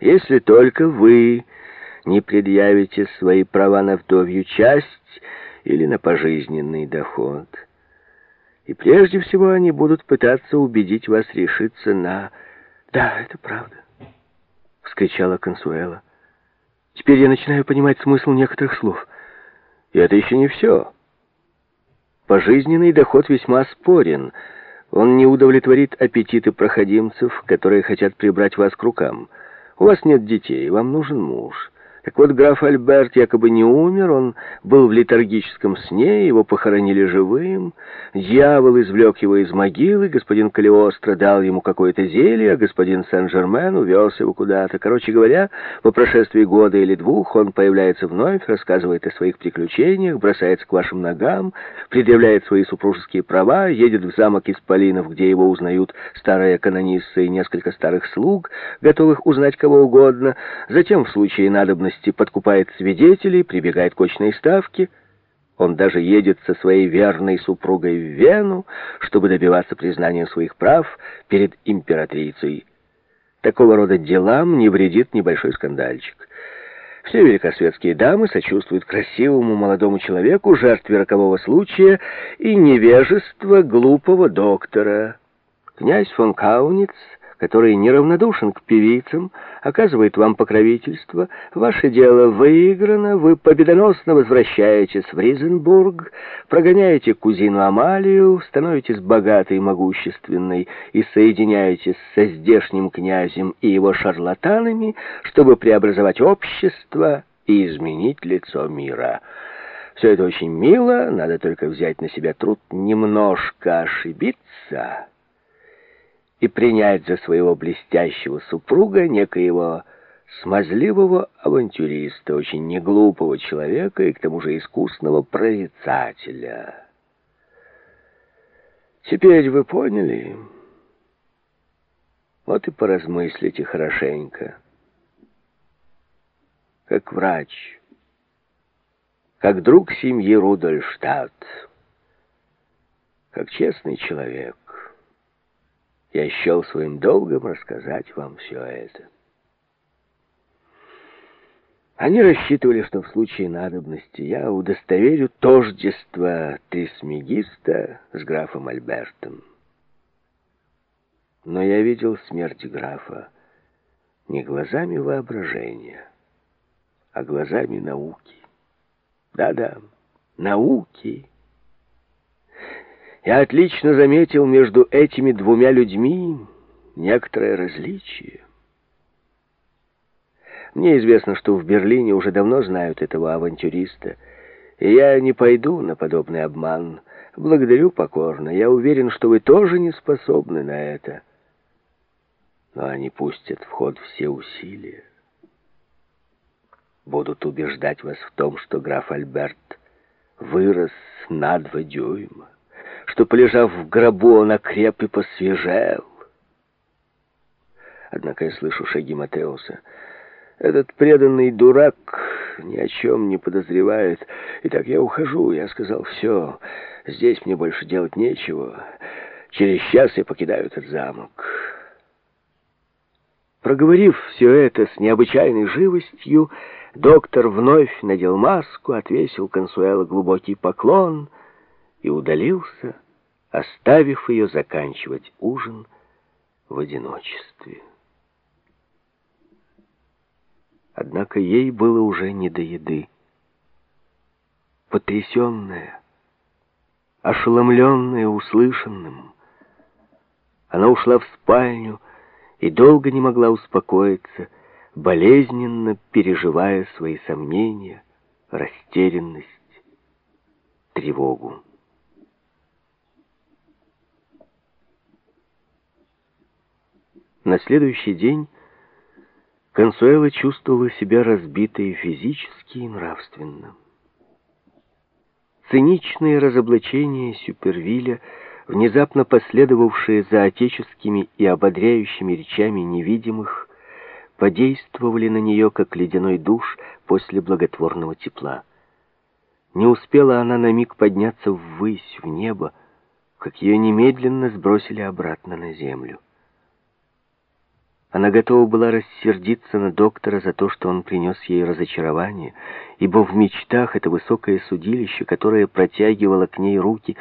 если только вы не предъявите свои права на вдовью часть или на пожизненный доход. И прежде всего они будут пытаться убедить вас решиться на... «Да, это правда», — вскричала Консуэла. «Теперь я начинаю понимать смысл некоторых слов. И это еще не все. Пожизненный доход весьма спорен. Он не удовлетворит аппетиты проходимцев, которые хотят прибрать вас к рукам. У вас нет детей, вам нужен муж». Так вот, граф Альберт якобы не умер, он был в летаргическом сне, его похоронили живым. Дьявол извлек его из могилы, господин Калиостро дал ему какое-то зелье, а господин Сен-Жермен увез его куда-то. Короче говоря, по прошествии года или двух он появляется вновь, рассказывает о своих приключениях, бросается к вашим ногам, предъявляет свои супружеские права, едет в замок Исполинов, где его узнают старая канонисса и несколько старых слуг, готовых узнать кого угодно. Затем, в случае надобности, глупости подкупает свидетелей, прибегает к очной ставке. Он даже едет со своей верной супругой в Вену, чтобы добиваться признания своих прав перед императрицей. Такого рода делам не вредит небольшой скандальчик. Все великосветские дамы сочувствуют красивому молодому человеку, жертве рокового случая и невежества глупого доктора. Князь фон Кауниц который неравнодушен к певицам, оказывает вам покровительство, ваше дело выиграно, вы победоносно возвращаетесь в Ризенбург, прогоняете кузину Амалию, становитесь богатой и могущественной и соединяетесь со здешним князем и его шарлатанами, чтобы преобразовать общество и изменить лицо мира. Все это очень мило, надо только взять на себя труд немножко ошибиться» и принять за своего блестящего супруга некоего смазливого авантюриста, очень неглупого человека и к тому же искусного прорицателя. Теперь вы поняли? Вот и поразмыслите хорошенько. Как врач, как друг семьи Рудольштадт, как честный человек, я счел своим долгом рассказать вам все это. Они рассчитывали, что в случае надобности я удостоверю тождество Трисмегиста с графом Альбертом. Но я видел смерть графа не глазами воображения, а глазами науки. Да-да, науки. Я отлично заметил между этими двумя людьми некоторое различие. Мне известно, что в Берлине уже давно знают этого авантюриста, и я не пойду на подобный обман. Благодарю покорно. Я уверен, что вы тоже не способны на это. Но они пустят в ход все усилия. Будут убеждать вас в том, что граф Альберт вырос на два дюйма что, полежав в гробу, он окреп и посвежел. Однако я слышу шаги Матеуса. Этот преданный дурак ни о чем не подозревает. Итак, я ухожу. Я сказал, все, здесь мне больше делать нечего. Через час я покидаю этот замок. Проговорив все это с необычайной живостью, доктор вновь надел маску, отвесил Консуэло глубокий поклон — и удалился, оставив ее заканчивать ужин в одиночестве. Однако ей было уже не до еды. Потрясенная, ошеломленная услышанным, она ушла в спальню и долго не могла успокоиться, болезненно переживая свои сомнения, растерянность, тревогу. На следующий день Консуэла чувствовала себя разбитой физически и нравственно. Циничные разоблачения Супервилля, внезапно последовавшие за отеческими и ободряющими речами невидимых, подействовали на нее, как ледяной душ после благотворного тепла. Не успела она на миг подняться ввысь, в небо, как ее немедленно сбросили обратно на землю. Она готова была рассердиться на доктора за то, что он принес ей разочарование, ибо в мечтах это высокое судилище, которое протягивало к ней руки,